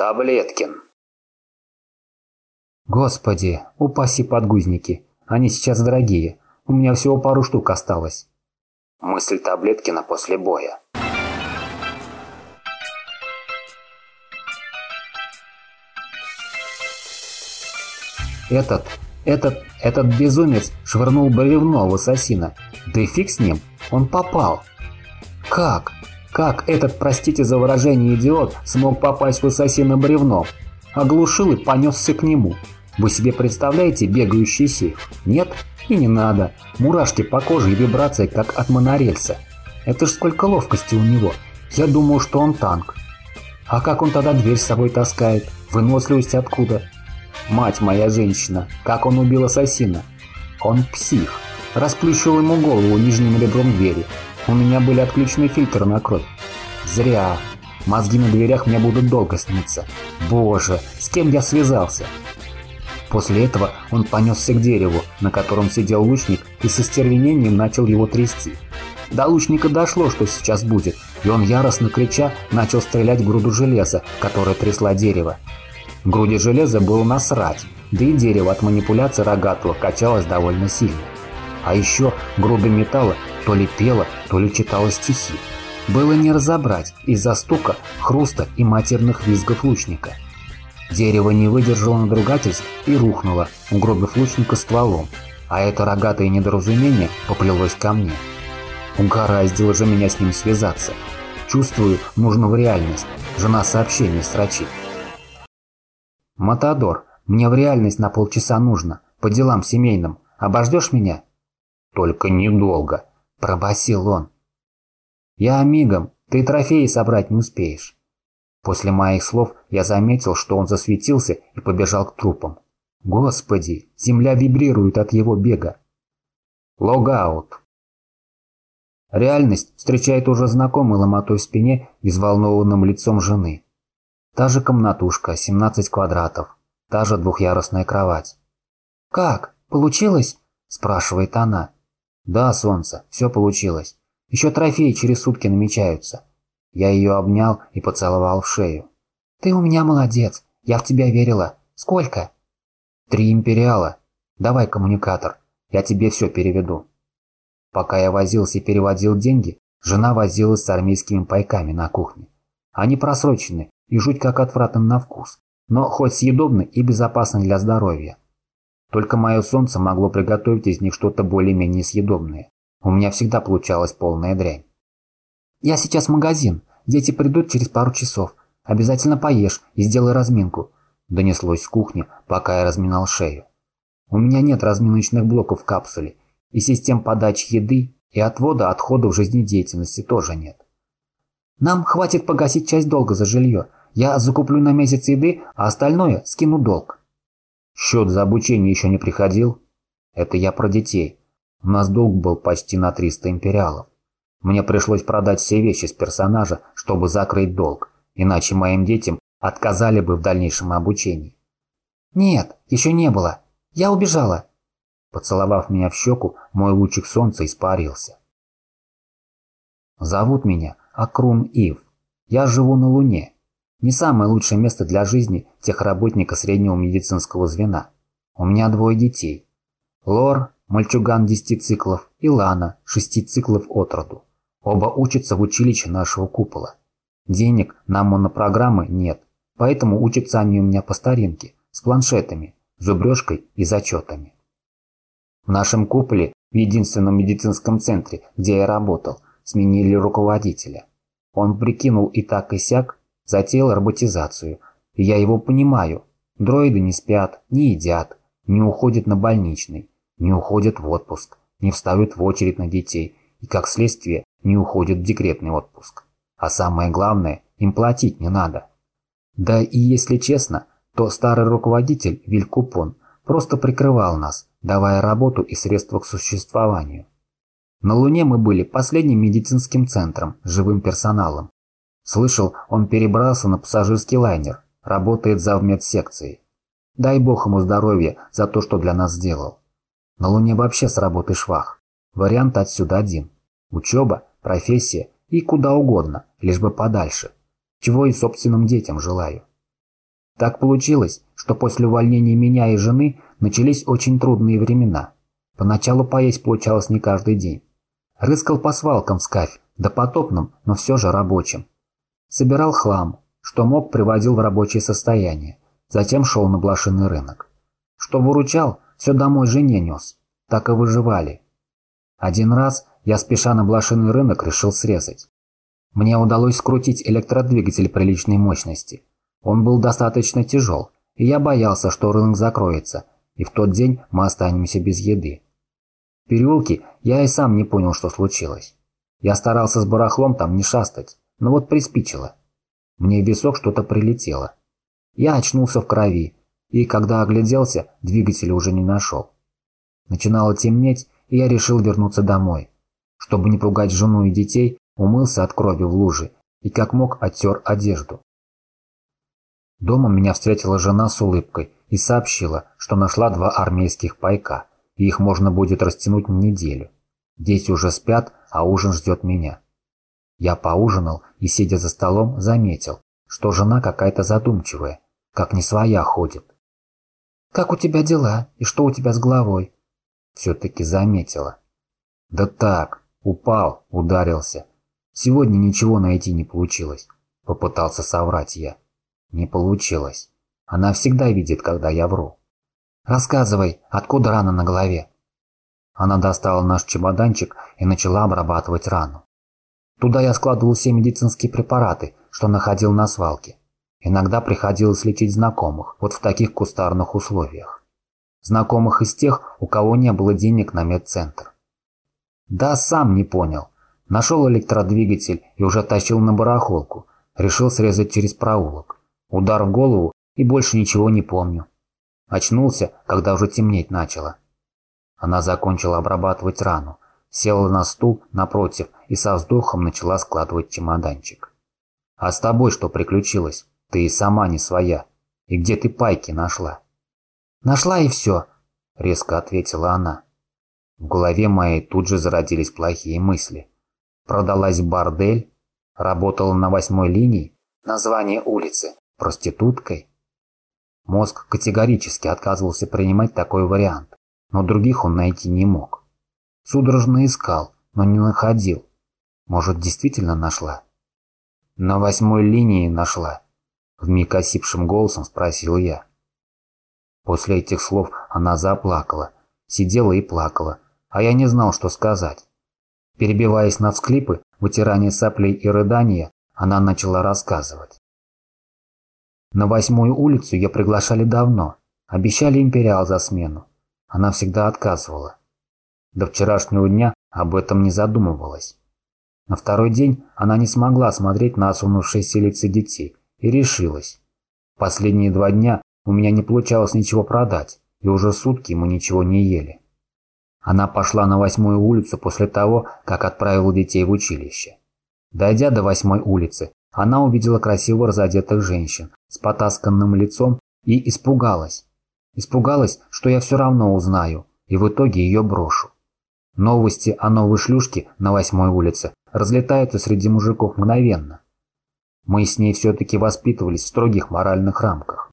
Таблеткин. Господи, упаси подгузники. Они сейчас дорогие. У меня всего пару штук осталось. Мысль Таблеткина после боя. Этот, этот, этот безумец швырнул бревно в ассасина. Да и фиг с ним, он попал. Как? Как этот, простите за выражение, идиот смог попасть в ассасина бревном? Оглушил и понесся к нему. Вы себе представляете бегающий сейф? Нет? И не надо. Мурашки по коже и вибрации, как от монорельса. Это ж сколько ловкости у него. Я думаю, что он танк. А как он тогда дверь с собой таскает? Выносливость откуда? Мать моя женщина, как он убил ассасина? Он псих. Расплющил ему голову нижним ребром двери. У меня были отключены фильтры на кровь. Зря. Мозги на дверях мне будут долго сниться. Боже, с кем я связался? После этого он понесся к дереву, на котором сидел лучник, и со стервенением начал его трясти. До лучника дошло, что сейчас будет, и он яростно крича начал стрелять в груду железа, которая трясла дерево. Груди железа было насрать, да и дерево от манипуляции рогатого качалось довольно сильно. А еще груда металла то ли пела, то ли читала стихи. Было не разобрать из-за стука, хруста и матерных визгов лучника. Дерево не выдержало надругательств и рухнуло, угробив лучника стволом, а это рогатое недоразумение поплелось ко мне. Угораздило же меня с ним связаться. Чувствую, нужно в реальность. Жена сообщение строчит. «Матадор, мне в реальность на полчаса нужно, по делам семейным. Обождешь меня?» «Только недолго», – пробасил он. «Я мигом, ты трофеи собрать не успеешь». После моих слов я заметил, что он засветился и побежал к трупам. Господи, земля вибрирует от его бега. Логаут. Реальность встречает уже знакомый ломотой в спине и взволнованным лицом жены. Та же комнатушка, 17 квадратов, та же двухъярусная кровать. «Как? Получилось?» – спрашивает она. «Да, солнце, все получилось. Еще трофеи через сутки намечаются». Я ее обнял и поцеловал в шею. «Ты у меня молодец. Я в тебя верила. Сколько?» «Три империала. Давай коммуникатор. Я тебе все переведу». Пока я возился и переводил деньги, жена возилась с армейскими пайками на кухне. Они просрочены и жуть как отвратны на вкус, но хоть съедобны и безопасны для здоровья. Только мое солнце могло приготовить из них что-то более-менее съедобное. У меня всегда получалась полная дрянь. «Я сейчас в магазин. Дети придут через пару часов. Обязательно поешь и сделай разминку», – донеслось с кухни, пока я разминал шею. «У меня нет разминочных блоков в капсуле, и систем подачи еды и отвода отходов жизнедеятельности тоже нет. Нам хватит погасить часть долга за жилье. Я закуплю на месяц еды, а остальное скину долг. Счет за обучение еще не приходил? Это я про детей. У нас долг был почти на 300 империалов. Мне пришлось продать все вещи с персонажа, чтобы закрыть долг, иначе моим детям отказали бы в дальнейшем обучении. Нет, еще не было. Я убежала. Поцеловав меня в щеку, мой лучик солнца испарился. Зовут меня Акрун Ив. Я живу на Луне. Не самое лучшее место для жизни техработника среднего медицинского звена. У меня двое детей. Лор, мальчуган 10 циклов, и Лана, 6 циклов от роду. Оба учатся в училище нашего купола. Денег на монопрограммы нет, поэтому учатся они у меня по старинке, с планшетами, зубрежкой и зачетами. В нашем куполе, в единственном медицинском центре, где я работал, сменили руководителя. Он прикинул и так и сяк, затеял роботизацию. И я его понимаю. Дроиды не спят, не едят, не уходят на больничный, не уходят в отпуск, не встают в очередь на детей и, как следствие, не уходят в декретный отпуск. А самое главное, им платить не надо. Да и если честно, то старый руководитель Вилькупон просто прикрывал нас, давая работу и средства к существованию. На Луне мы были последним медицинским центром живым персоналом. Слышал, он перебрался на пассажирский лайнер, работает за медсекцией. Дай бог ему здоровья за то, что для нас сделал. На Луне вообще с работы швах. Вариант отсюда один. Учеба, профессия и куда угодно, лишь бы подальше. Чего и собственным детям желаю. Так получилось, что после увольнения меня и жены начались очень трудные времена. Поначалу поесть получалось не каждый день. Рыскал по свалкам в скафе, допотопным, но все же рабочим. Собирал хлам, что мог, приводил в рабочее состояние. Затем шел на блошиный рынок. Что выручал, все домой жене нес. Так и выживали. Один раз я, спеша на блошиный рынок, решил срезать. Мне удалось скрутить электродвигатель приличной мощности. Он был достаточно тяжел, и я боялся, что рынок закроется, и в тот день мы останемся без еды. В переулке я и сам не понял, что случилось. Я старался с барахлом там не шастать, но вот приспичило. Мне в висок что-то прилетело. Я очнулся в крови, и когда огляделся, двигателя уже не нашел. Начинало темнеть, и я решил вернуться домой. Чтобы не пугать жену и детей, умылся от крови в луже и как мог оттер одежду. Дома меня встретила жена с улыбкой и сообщила, что нашла два армейских пайка, и их можно будет растянуть на неделю. Дети уже спят, а ужин ждет меня. Я поужинал и, сидя за столом, заметил, что жена какая-то задумчивая, как не своя ходит. «Как у тебя дела? И что у тебя с головой?» Все-таки заметила. «Да так, упал, ударился. Сегодня ничего найти не получилось», — попытался соврать я. Не получилось. Она всегда видит, когда я вру. «Рассказывай, откуда рана на голове?» Она достала наш чемоданчик и начала обрабатывать рану. Туда я складывал все медицинские препараты, что находил на свалке. Иногда приходилось лечить знакомых, вот в таких кустарных условиях. Знакомых из тех, у кого не было денег на медцентр. Да, сам не понял. Нашел электродвигатель и уже тащил на барахолку. Решил срезать через проулок. Удар в голову и больше ничего не помню. Очнулся, когда уже темнеть начало. Она закончила обрабатывать рану, села на стул напротив и со вздохом начала складывать чемоданчик. «А с тобой что приключилось? Ты и сама не своя. И где ты пайки нашла?» «Нашла и все», — резко ответила она. В голове моей тут же зародились плохие мысли. Продалась бордель, работала на восьмой линии, название улицы, проституткой. Мозг категорически отказывался принимать такой вариант, но других он найти не мог. Судорожно искал, но не находил. Может, действительно нашла? На восьмой линии нашла. Вмиг осипшим голосом спросил я. После этих слов она заплакала, сидела и плакала, а я не знал, что сказать. Перебиваясь на всклипы, вытирание соплей и рыдания, она начала рассказывать. На восьмую улицу ее приглашали давно, обещали империал за смену. Она всегда отказывала. До вчерашнего дня об этом не задумывалась. На второй день она не смогла смотреть на осунувшиеся лица детей и решилась. Последние два дня у меня не получалось ничего продать, и уже сутки мы ничего не ели. Она пошла на восьмую улицу после того, как отправила детей в училище. Дойдя до восьмой улицы, она увидела красиво разодетых женщин с потасканным лицом и испугалась. Испугалась, что я все равно узнаю, и в итоге ее брошу. Новости о новой шлюшке на восьмой улице разлетаются среди мужиков мгновенно. Мы с ней все-таки воспитывались в строгих моральных рамках.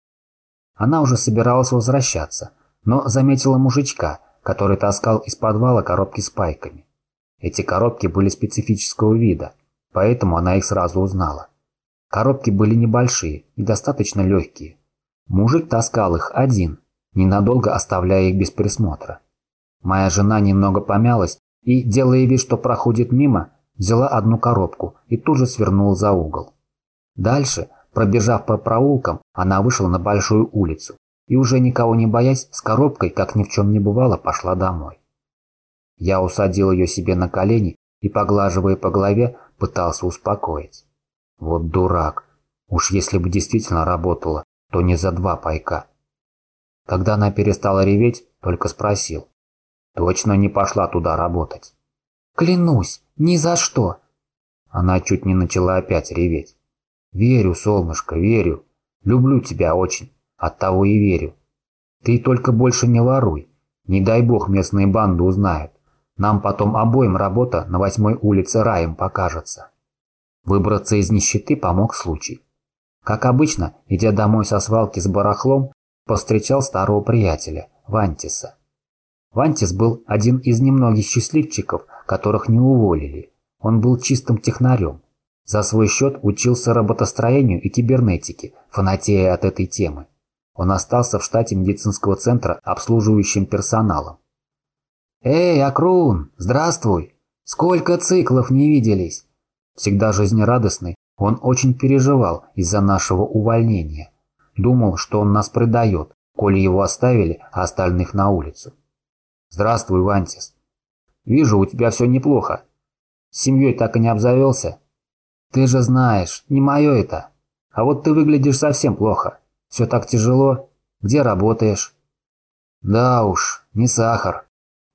Она уже собиралась возвращаться, но заметила мужичка, который таскал из подвала коробки с пайками. Эти коробки были специфического вида, поэтому она их сразу узнала. Коробки были небольшие и достаточно легкие. Мужик таскал их один, ненадолго оставляя их без присмотра. Моя жена немного помялась и, делая вид, что проходит мимо, взяла одну коробку и тут же свернула за угол. Дальше, пробежав по проулкам, она вышла на большую улицу и, уже никого не боясь, с коробкой, как ни в чем не бывало, пошла домой. Я усадил ее себе на колени и, поглаживая по голове, пытался успокоить. Вот дурак. Уж если бы действительно работала, то не за два пайка. Когда она перестала реветь, только спросил. Точно не пошла туда работать. Клянусь, ни за что. Она чуть не начала опять реветь. Верю, солнышко, верю. Люблю тебя очень. Оттого и верю. Ты только больше не воруй. Не дай бог местные банды узнают. Нам потом обоим работа на восьмой улице раем покажется. Выбраться из нищеты помог случай. Как обычно, идя домой со свалки с барахлом, повстречал старого приятеля, Вантиса. Вантис был один из немногих счастливчиков, которых не уволили. Он был чистым технарем. За свой счет учился роботостроению и кибернетике, фанатея от этой темы. Он остался в штате медицинского центра обслуживающим персоналом. «Эй, Акрун, здравствуй! Сколько циклов не виделись!» Всегда жизнерадостный, он очень переживал из-за нашего увольнения. Думал, что он нас предает, коли его оставили, а остальных на улицу. «Здравствуй, Вантис. Вижу, у тебя все неплохо. С семьей так и не обзавелся?» «Ты же знаешь, не мое это. А вот ты выглядишь совсем плохо. Все так тяжело. Где работаешь?» «Да уж, не сахар.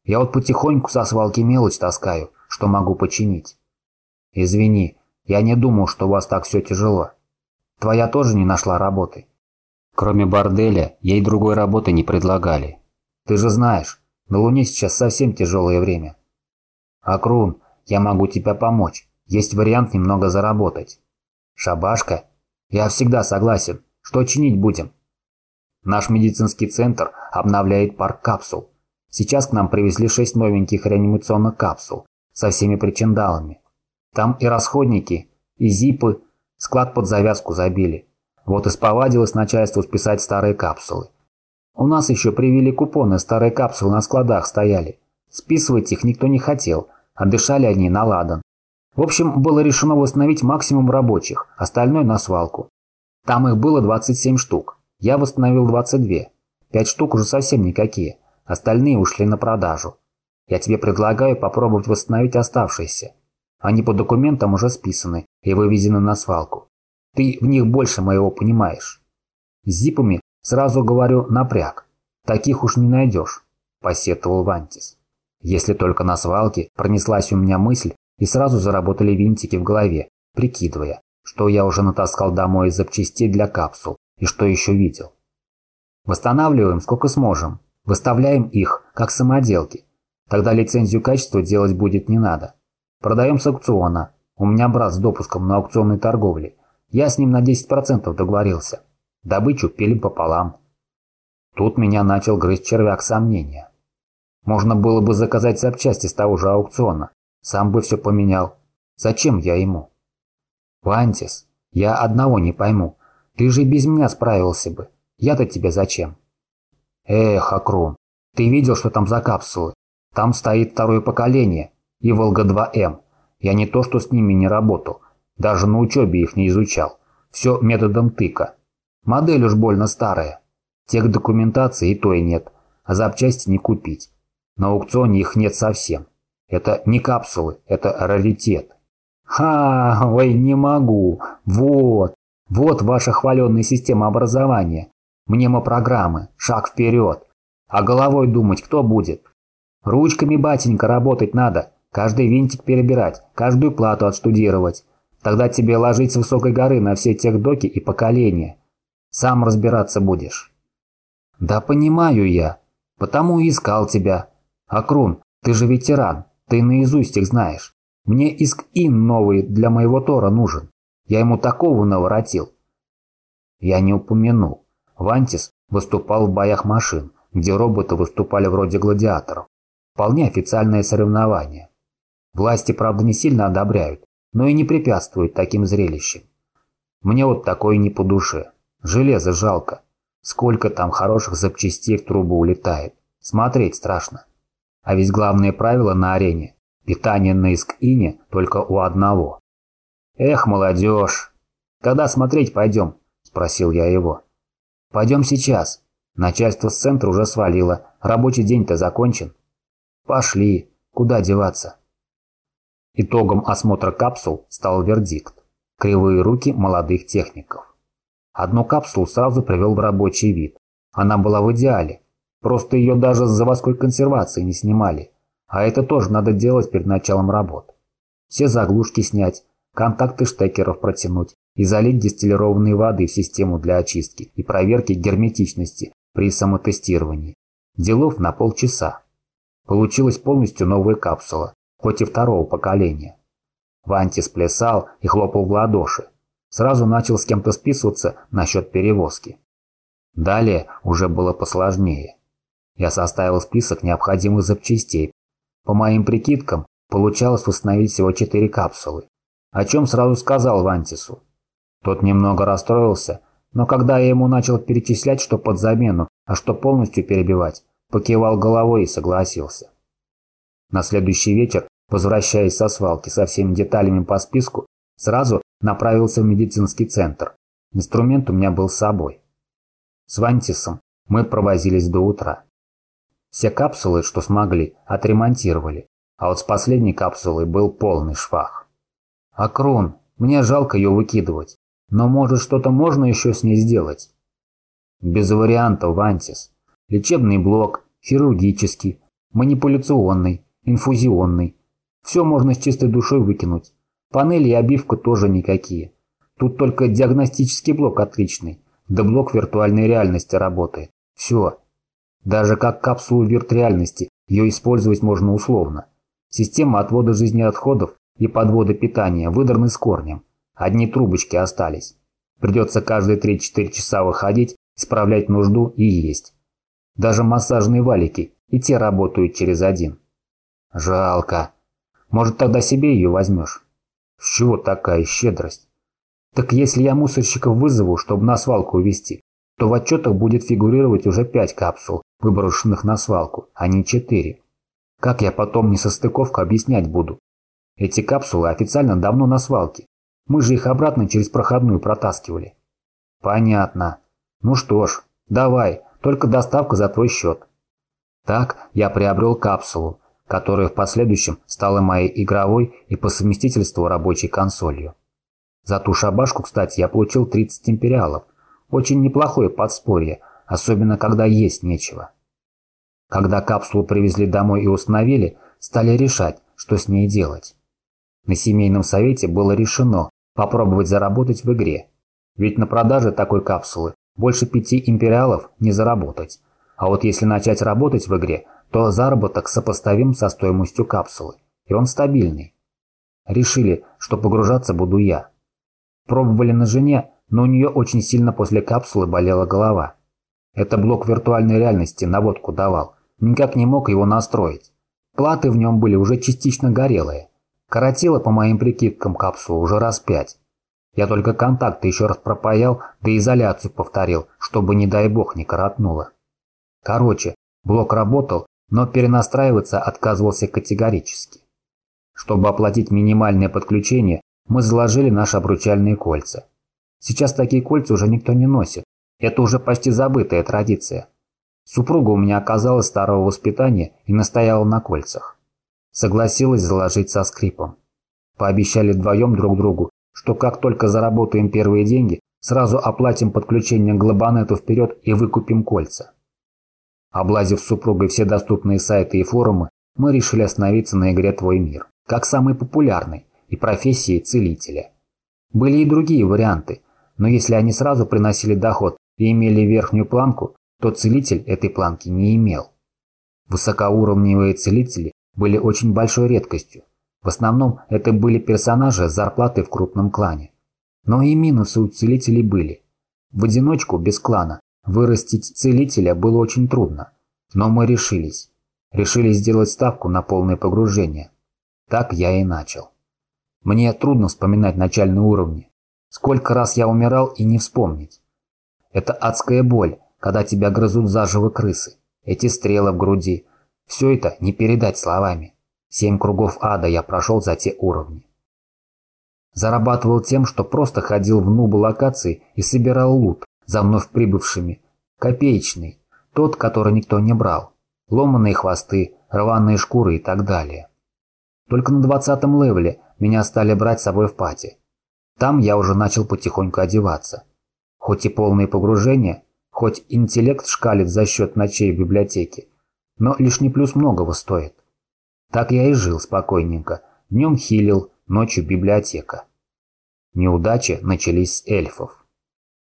Я вот потихоньку со свалки мелочь таскаю, что могу починить. Извини, я не думал, что у вас так все тяжело. Твоя тоже не нашла работы?» Кроме борделя, ей другой работы не предлагали. Ты же знаешь, на Луне сейчас совсем тяжелое время. Акрун, я могу тебе помочь. Есть вариант немного заработать. Шабашка? Я всегда согласен. Что чинить будем? Наш медицинский центр обновляет парк капсул. Сейчас к нам привезли шесть новеньких реанимационных капсул со всеми причиндалами. Там и расходники, и зипы, склад под завязку забили. Вот и сповадилось начальство списать старые капсулы. У нас еще привели купоны, старые капсулы на складах стояли. Списывать их никто не хотел, а дышали они на ладан. В общем, было решено восстановить максимум рабочих, остальное на свалку. Там их было 27 штук. Я восстановил 22. Пять штук уже совсем никакие. Остальные ушли на продажу. Я тебе предлагаю попробовать восстановить оставшиеся. Они по документам уже списаны и вывезены на свалку. Ты в них больше моего понимаешь. С зипами, сразу говорю, напряг. Таких уж не найдешь, посетовал Вантис. Если только на свалке пронеслась у меня мысль, и сразу заработали винтики в голове, прикидывая, что я уже натаскал домой из запчастей для капсул и что еще видел. Восстанавливаем сколько сможем, выставляем их, как самоделки. Тогда лицензию качества делать будет не надо. Продаем с аукциона. У меня брат с допуском на аукционной торговле. Я с ним на 10% договорился. Добычу пилим пополам. Тут меня начал грызть червяк сомнения. Можно было бы заказать запчасти с того же аукциона. Сам бы все поменял. Зачем я ему? Вантис, я одного не пойму. Ты же без меня справился бы. Я-то тебе зачем? Эх, Акрон, ты видел, что там за капсулы? Там стоит второе поколение и Волга-2М. Я не то, что с ними не работал. Даже на учебе их не изучал. Все методом тыка. Модель уж больно старая. Тех документации и то и нет. А запчасти не купить. На аукционе их нет совсем. Это не капсулы, это раритет. Ха, ой, не могу. Вот. Вот ваша хваленная система образования. Мнемопрограммы. Шаг вперед. А головой думать кто будет? Ручками, батенька, работать надо. Каждый винтик перебирать, каждую плату отштудировать. Тогда тебе ложить с высокой горы на все техдоки и поколения. Сам разбираться будешь. Да понимаю я. Потому и искал тебя. Акрун, ты же ветеран. Ты наизусть их знаешь. Мне иск-ин новый для моего Тора нужен. Я ему такого наворотил. Я не упомянул. Вантис выступал в боях машин, где роботы выступали вроде гладиаторов. Вполне официальное соревнование. Власти, правда, не сильно одобряют, но и не препятствует таким зрелищам. Мне вот такое не по душе. Железо жалко. Сколько там хороших запчастей в трубу улетает. Смотреть страшно. А ведь главное правило на арене – питание на иск-ине только у одного. Эх, молодежь! Когда смотреть пойдем? Спросил я его. Пойдем сейчас. Начальство с центра уже свалило. Рабочий день-то закончен. Пошли. Куда деваться? Итогом осмотра капсул стал вердикт – кривые руки молодых техников. Одну капсулу сразу привел в рабочий вид. Она была в идеале. Просто ее даже с заводской консервации не снимали. А это тоже надо делать перед началом работ. Все заглушки снять, контакты штекеров протянуть и залить дистиллированной воды в систему для очистки и проверки герметичности при самотестировании. Делов на полчаса. Получилась полностью новая капсула, хоть и второго поколения. Ванти сплясал и хлопал в ладоши. Сразу начал с кем-то списываться насчет перевозки. Далее уже было посложнее. Я составил список необходимых запчастей. По моим прикидкам, получалось восстановить всего четыре капсулы. О чем сразу сказал Вантису. Тот немного расстроился, но когда я ему начал перечислять, что под замену, а что полностью перебивать, покивал головой и согласился. На следующий вечер, возвращаясь со свалки со всеми деталями по списку, сразу направился в медицинский центр. Инструмент у меня был с собой. С Вантисом мы провозились до утра. Все капсулы, что смогли, отремонтировали, а вот с последней капсулой был полный швах. Акрон, мне жалко ее выкидывать, но может что-то можно еще с ней сделать? Без вариантов, Вантис. Лечебный блок, хирургический, манипуляционный, инфузионный. Все можно с чистой душой выкинуть. Панели и обивка тоже никакие. Тут только диагностический блок отличный, да блок виртуальной реальности работает. Все. Даже как капсулу виртреальности ее использовать можно условно. Система отвода жизни отходов и подвода питания выдраны с корнем. Одни трубочки остались. Придется каждые 3-4 часа выходить, исправлять нужду и есть. Даже массажные валики, и те работают через один. Жалко. Может, тогда себе ее возьмешь? С чего такая щедрость? Так если я мусорщиков вызову, чтобы на свалку увезти, то в отчетах будет фигурировать уже 5 капсул, выброшенных на свалку, а не 4. Как я потом несостыковку объяснять буду? Эти капсулы официально давно на свалке. Мы же их обратно через проходную протаскивали. Понятно. Ну что ж, давай, только доставка за твой счет. Так я приобрел капсулу, которая в последующем стала моей игровой и по совместительству рабочей консолью. За ту шабашку, кстати, я получил 30 империалов. Очень неплохое подспорье, особенно когда есть нечего. Когда капсулу привезли домой и установили, стали решать, что с ней делать. На семейном совете было решено попробовать заработать в игре. Ведь на продаже такой капсулы больше пяти империалов не заработать. А вот если начать работать в игре, то заработок сопоставим со стоимостью капсулы, и он стабильный. Решили, что погружаться буду я. Пробовали на жене, но у нее очень сильно после капсулы болела голова. Это блок виртуальной реальности наводку давал, никак не мог его настроить. Платы в нем были уже частично горелые. Коротило, по моим прикидкам, капсулу уже раз пять. Я только контакты еще раз пропаял, да изоляцию повторил, чтобы, не дай бог, не коротнуло. Короче, блок работал, но перенастраиваться отказывался категорически. Чтобы оплатить минимальное подключение, мы заложили наши обручальные кольца. Сейчас такие кольца уже никто не носит. Это уже почти забытая традиция. Супруга у меня оказалась старого воспитания и настояла на кольцах. Согласилась заложить со скрипом. Пообещали вдвоем друг другу, что как только заработаем первые деньги, сразу оплатим подключение к Глобанету вперед и выкупим кольца. Облазив супругой все доступные сайты и форумы, мы решили остановиться на игре «Твой мир», как самой популярной, и профессии целителя. Были и другие варианты, но если они сразу приносили доход и имели верхнюю планку, то целитель этой планки не имел. Высокоуровневые целители были очень большой редкостью. В основном это были персонажи с зарплатой в крупном клане. Но и минусы у целителей были. В одиночку, без клана, Вырастить целителя было очень трудно, но мы решились. Решили сделать ставку на полное погружение. Так я и начал. Мне трудно вспоминать начальные уровни. Сколько раз я умирал и не вспомнить. Это адская боль, когда тебя грызут заживо крысы. Эти стрелы в груди. Все это не передать словами. Семь кругов ада я прошел за те уровни. Зарабатывал тем, что просто ходил в нубы локации и собирал лут, за вновь прибывшими. Копеечный, тот, который никто не брал. Ломаные хвосты, рваные шкуры и так далее. Только на двадцатом левеле меня стали брать с собой в пати. Там я уже начал потихоньку одеваться. Хоть и полное погружение, хоть интеллект шкалит за счет ночей в библиотеке, но лишний плюс многого стоит. Так я и жил спокойненько, днем хилил, ночью библиотека. Неудачи начались с эльфов.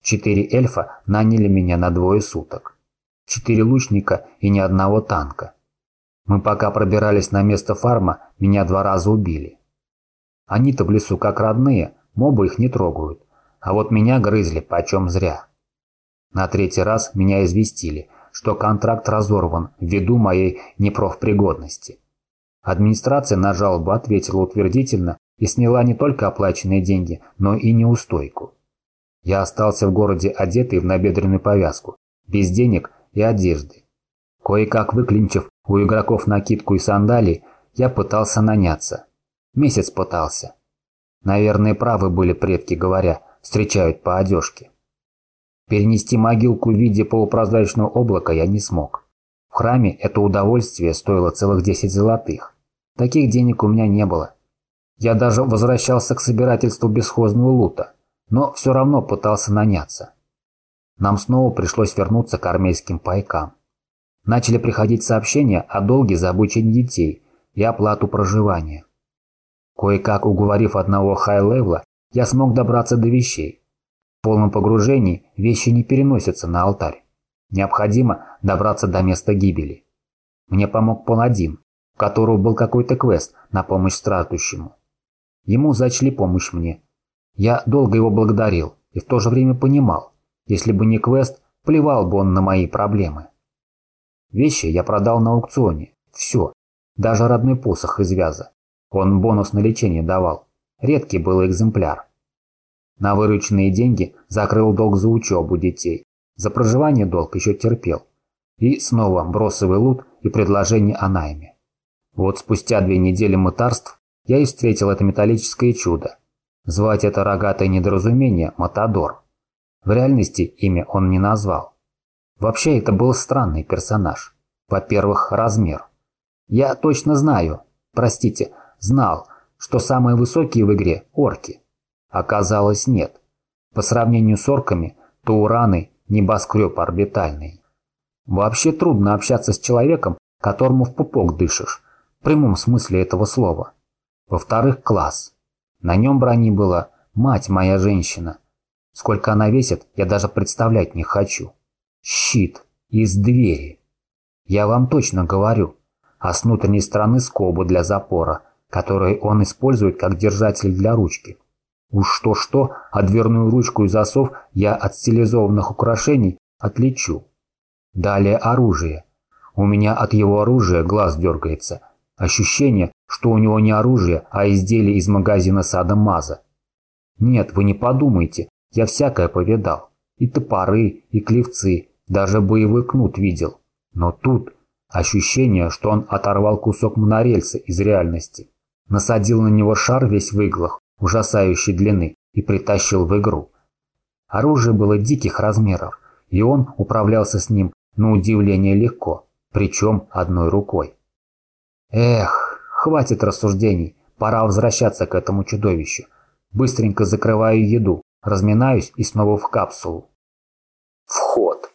Четыре эльфа наняли меня на двое суток. Четыре лучника и ни одного танка. Мы пока пробирались на место фарма, меня два раза убили. Они-то в лесу как родные, мобы их не трогают. А вот меня грызли почем зря. На третий раз меня известили, что контракт разорван ввиду моей непрофпригодности. Администрация на жалобу ответила утвердительно и сняла не только оплаченные деньги, но и неустойку. Я остался в городе одетый в набедренную повязку, без денег и одежды. Кое-как выклинчив у игроков накидку и сандалии, я пытался наняться. Месяц пытался. Наверное, правы были предки, говоря, встречают по одежке. Перенести могилку в виде полупрозрачного облака я не смог. В храме это удовольствие стоило целых 10 золотых. Таких денег у меня не было. Я даже возвращался к собирательству бесхозного лута, но все равно пытался наняться. Нам снова пришлось вернуться к армейским пайкам. Начали приходить сообщения о долге за обучение детей и оплату проживания. Кое-как уговорив одного хай-левла, я смог добраться до вещей. В полном погружении вещи не переносятся на алтарь. Необходимо добраться до места гибели. Мне помог Паладин, у которого был какой-то квест на помощь страждущему. Ему зачли помощь мне. Я долго его благодарил и в то же время понимал, если бы не квест, плевал бы он на мои проблемы. Вещи я продал на аукционе. Все. Даже родной посох из вяза. Он бонус на лечение давал. Редкий был экземпляр. На вырученные деньги закрыл долг за учебу детей. За проживание долг еще терпел. И снова бросовый лут и предложение о найме. Вот спустя две недели мытарств я и встретил это металлическое чудо. Звать это рогатое недоразумение Матадор. В реальности имя он не назвал. Вообще это был странный персонаж. Во-первых, размер. Я точно знаю, простите, знал, что самые высокие в игре – орки. Оказалось, нет. По сравнению с орками, то ураны – небоскреб орбитальный. Вообще трудно общаться с человеком, которому в пупок дышишь, в прямом смысле этого слова. Во-вторых, класс. На нем брони была «Мать моя женщина». Сколько она весит, я даже представлять не хочу. Щит из двери. Я вам точно говорю. А с внутренней стороны скобу для запора, который он использует как держатель для ручки. Уж что-что, а дверную ручку и засов я от стилизованных украшений отличу. Далее оружие. У меня от его оружия глаз дергается. Ощущение, что у него не оружие, а изделие из магазина сада Маза. Нет, вы не подумайте, я всякое повидал. И топоры, и клевцы, даже боевой кнут видел. Но тут ощущение, что он оторвал кусок монорельса из реальности. Насадил на него шар весь в иглах, ужасающей длины и притащил в игру. Оружие было диких размеров, и он управлялся с ним на удивление легко, причем одной рукой. Эх, хватит рассуждений, пора возвращаться к этому чудовищу. Быстренько закрываю еду, разминаюсь и снова в капсулу. Вход.